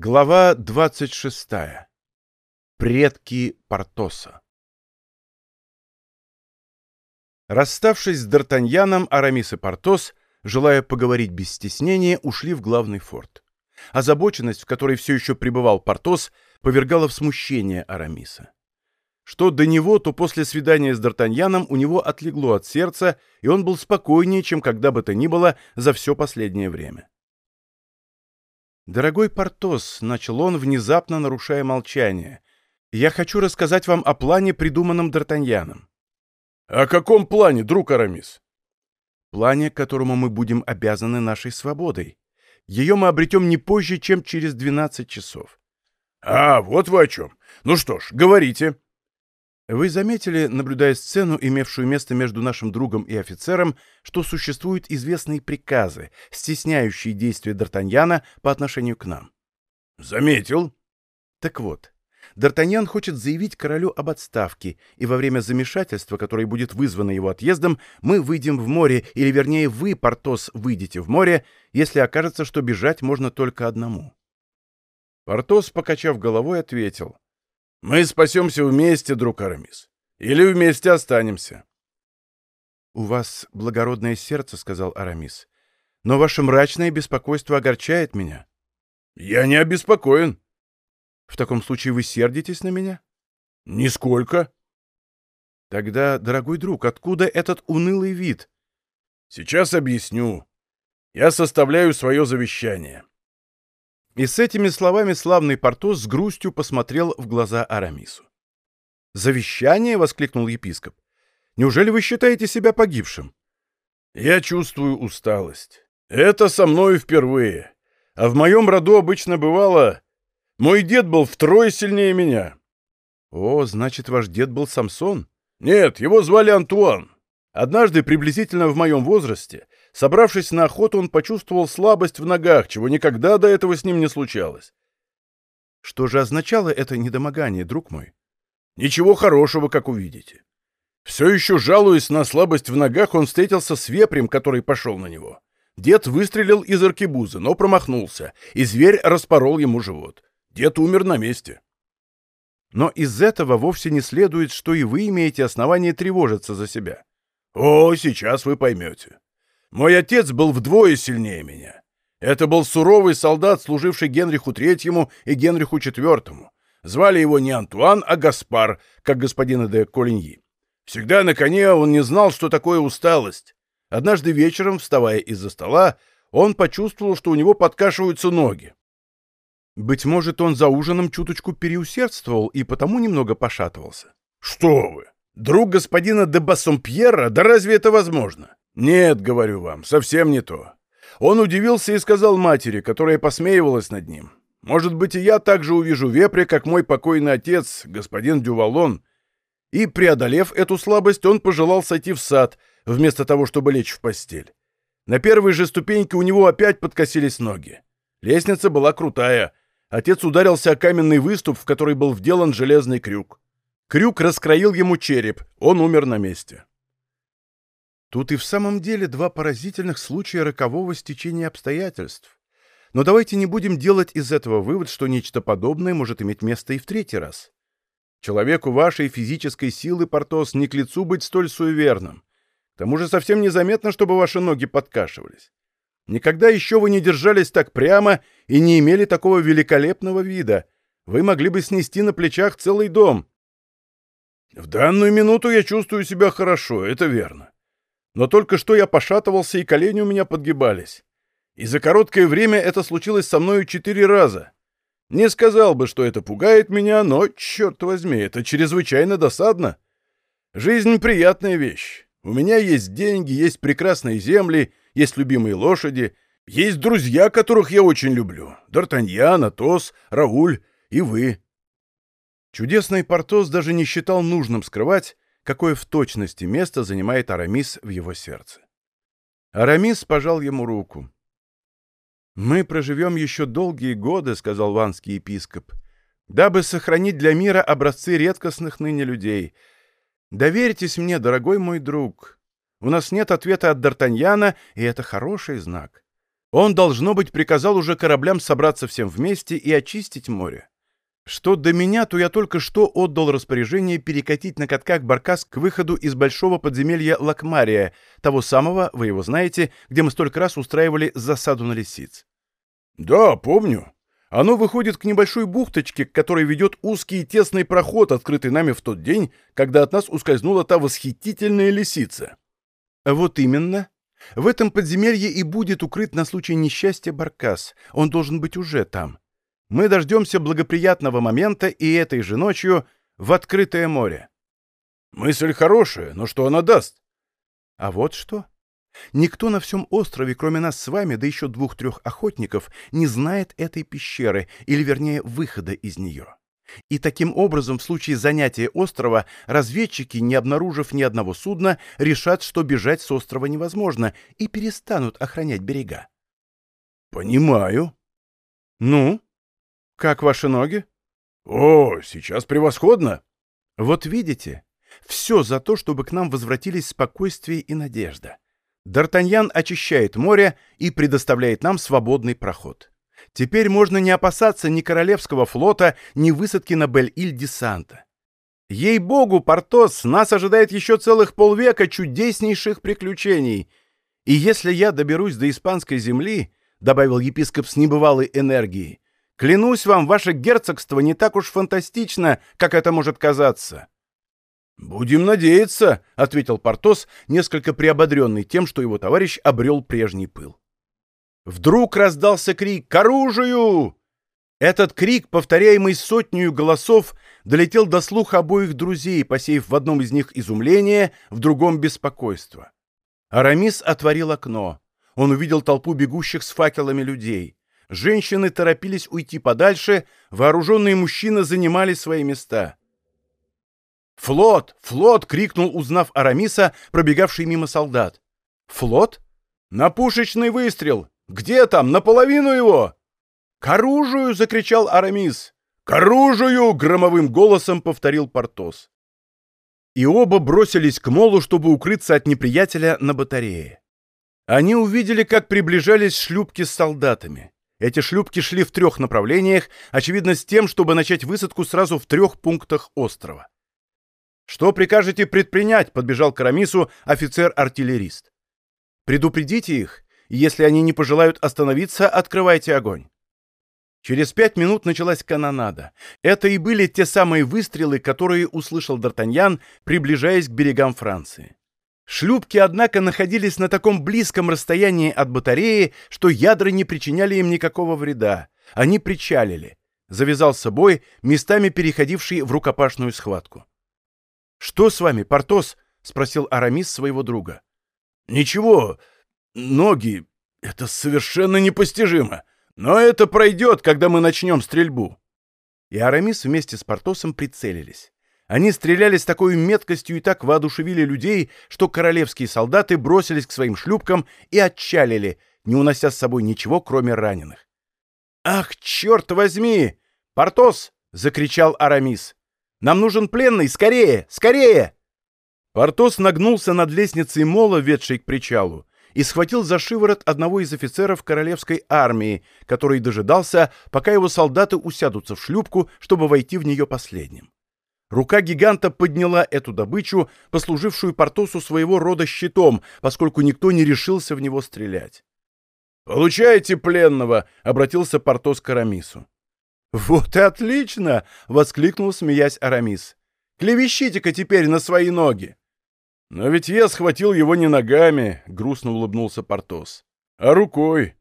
Глава 26. Предки Портоса. Расставшись с Д'Артаньяном, Арамис и Портос, желая поговорить без стеснения, ушли в главный форт. Озабоченность, в которой все еще пребывал Портос, повергала в смущение Арамиса. Что до него, то после свидания с Д'Артаньяном у него отлегло от сердца, и он был спокойнее, чем когда бы то ни было за все последнее время. «Дорогой Портос», — начал он, внезапно нарушая молчание, — «я хочу рассказать вам о плане, придуманном Д'Артаньяном». «О каком плане, друг Арамис?» «Плане, которому мы будем обязаны нашей свободой. Ее мы обретем не позже, чем через 12 часов». «А, вот вы о чем. Ну что ж, говорите». Вы заметили, наблюдая сцену, имевшую место между нашим другом и офицером, что существуют известные приказы, стесняющие действия Д'Артаньяна по отношению к нам? Заметил. Так вот, Д'Артаньян хочет заявить королю об отставке, и во время замешательства, которое будет вызвано его отъездом, мы выйдем в море, или вернее вы, Портос, выйдете в море, если окажется, что бежать можно только одному. Портос, покачав головой, ответил — мы спасемся вместе, друг Арамис. Или вместе останемся. «У вас благородное сердце», — сказал Арамис. «Но ваше мрачное беспокойство огорчает меня». «Я не обеспокоен». «В таком случае вы сердитесь на меня?» «Нисколько». «Тогда, дорогой друг, откуда этот унылый вид?» «Сейчас объясню. Я составляю свое завещание. И с этими словами славный Портос с грустью посмотрел в глаза Арамису. «Завещание?» — воскликнул епископ. «Неужели вы считаете себя погибшим?» «Я чувствую усталость. Это со мной впервые. А в моем роду обычно бывало... Мой дед был втрое сильнее меня». «О, значит, ваш дед был Самсон?» «Нет, его звали Антуан. Однажды, приблизительно в моем возрасте, Собравшись на охоту, он почувствовал слабость в ногах, чего никогда до этого с ним не случалось. Что же означало это недомогание, друг мой? Ничего хорошего, как увидите. Все еще жалуясь на слабость в ногах, он встретился с вепрем, который пошел на него. Дед выстрелил из аркебузы, но промахнулся, и зверь распорол ему живот. Дед умер на месте. Но из этого вовсе не следует, что и вы имеете основание тревожиться за себя. О, сейчас вы поймете. Мой отец был вдвое сильнее меня. Это был суровый солдат, служивший Генриху Третьему и Генриху Четвертому. Звали его не Антуан, а Гаспар, как господина де Колиньи. Всегда на коне он не знал, что такое усталость. Однажды вечером, вставая из-за стола, он почувствовал, что у него подкашиваются ноги. Быть может, он за ужином чуточку переусердствовал и потому немного пошатывался. Что вы! Друг господина де Бассомпьера? Да разве это возможно? «Нет, — говорю вам, — совсем не то. Он удивился и сказал матери, которая посмеивалась над ним. Может быть, и я также увижу вепря, как мой покойный отец, господин Дювалон. И, преодолев эту слабость, он пожелал сойти в сад, вместо того, чтобы лечь в постель. На первой же ступеньке у него опять подкосились ноги. Лестница была крутая. Отец ударился о каменный выступ, в который был вделан железный крюк. Крюк раскроил ему череп, он умер на месте. Тут и в самом деле два поразительных случая рокового стечения обстоятельств. Но давайте не будем делать из этого вывод, что нечто подобное может иметь место и в третий раз. Человеку вашей физической силы, Портос, не к лицу быть столь суеверным. К тому же совсем незаметно, чтобы ваши ноги подкашивались. Никогда еще вы не держались так прямо и не имели такого великолепного вида. Вы могли бы снести на плечах целый дом. В данную минуту я чувствую себя хорошо, это верно. Но только что я пошатывался, и колени у меня подгибались. И за короткое время это случилось со мною четыре раза. Не сказал бы, что это пугает меня, но, черт возьми, это чрезвычайно досадно. Жизнь — приятная вещь. У меня есть деньги, есть прекрасные земли, есть любимые лошади, есть друзья, которых я очень люблю. Д'Артаньян, Атос, Рауль и вы. Чудесный Портос даже не считал нужным скрывать, какое в точности место занимает Арамис в его сердце. Арамис пожал ему руку. «Мы проживем еще долгие годы», — сказал ванский епископ, «дабы сохранить для мира образцы редкостных ныне людей. Доверьтесь мне, дорогой мой друг. У нас нет ответа от Д'Артаньяна, и это хороший знак. Он, должно быть, приказал уже кораблям собраться всем вместе и очистить море. Что до меня, то я только что отдал распоряжение перекатить на катках Баркас к выходу из большого подземелья Лакмария, того самого, вы его знаете, где мы столько раз устраивали засаду на лисиц. «Да, помню. Оно выходит к небольшой бухточке, к которой ведет узкий и тесный проход, открытый нами в тот день, когда от нас ускользнула та восхитительная лисица». «Вот именно. В этом подземелье и будет укрыт на случай несчастья Баркас. Он должен быть уже там. Мы дождемся благоприятного момента и этой же ночью в открытое море. Мысль хорошая, но что она даст? А вот что. Никто на всем острове, кроме нас с вами, да еще двух-трех охотников, не знает этой пещеры, или, вернее, выхода из нее. И таким образом, в случае занятия острова, разведчики, не обнаружив ни одного судна, решат, что бежать с острова невозможно, и перестанут охранять берега. «Понимаю». «Ну?» «Как ваши ноги?» «О, сейчас превосходно!» «Вот видите, все за то, чтобы к нам возвратились спокойствие и надежда. Д'Артаньян очищает море и предоставляет нам свободный проход. Теперь можно не опасаться ни Королевского флота, ни высадки на Бель-Иль-Десанта. Ей-богу, Портос, нас ожидает еще целых полвека чудеснейших приключений. И если я доберусь до испанской земли, — добавил епископ с небывалой энергией, Клянусь вам, ваше герцогство не так уж фантастично, как это может казаться». «Будем надеяться», — ответил Портос, несколько приободренный тем, что его товарищ обрел прежний пыл. Вдруг раздался крик «К оружию!» Этот крик, повторяемый сотнею голосов, долетел до слуха обоих друзей, посеяв в одном из них изумление, в другом — беспокойство. Арамис отворил окно. Он увидел толпу бегущих с факелами людей. Женщины торопились уйти подальше, вооруженные мужчины занимали свои места. «Флот! Флот!» — крикнул, узнав Арамиса, пробегавший мимо солдат. «Флот? На пушечный выстрел! Где там? Наполовину его!» «К оружию!» — закричал Арамис. «К оружию!» — громовым голосом повторил Портос. И оба бросились к молу, чтобы укрыться от неприятеля на батарее. Они увидели, как приближались шлюпки с солдатами. Эти шлюпки шли в трех направлениях, очевидно, с тем, чтобы начать высадку сразу в трех пунктах острова. «Что прикажете предпринять?» — подбежал к Арамису офицер-артиллерист. «Предупредите их, и если они не пожелают остановиться, открывайте огонь». Через пять минут началась канонада. Это и были те самые выстрелы, которые услышал Д'Артаньян, приближаясь к берегам Франции. Шлюпки, однако, находились на таком близком расстоянии от батареи, что ядра не причиняли им никакого вреда. Они причалили. Завязался бой, местами переходивший в рукопашную схватку. «Что с вами, Портос?» — спросил Арамис своего друга. «Ничего. Ноги. Это совершенно непостижимо. Но это пройдет, когда мы начнем стрельбу». И Арамис вместе с Портосом прицелились. Они стреляли с такой меткостью и так воодушевили людей, что королевские солдаты бросились к своим шлюпкам и отчалили, не унося с собой ничего, кроме раненых. «Ах, черт возьми! Портос!» — закричал Арамис. «Нам нужен пленный! Скорее! Скорее!» Портос нагнулся над лестницей мола, ведшей к причалу, и схватил за шиворот одного из офицеров королевской армии, который дожидался, пока его солдаты усядутся в шлюпку, чтобы войти в нее последним. Рука гиганта подняла эту добычу, послужившую Портосу своего рода щитом, поскольку никто не решился в него стрелять. «Получайте пленного!» — обратился Портос к Арамису. «Вот и отлично!» — воскликнул, смеясь Арамис. «Клевещите-ка теперь на свои ноги!» «Но ведь я схватил его не ногами», — грустно улыбнулся Портос, — «а рукой.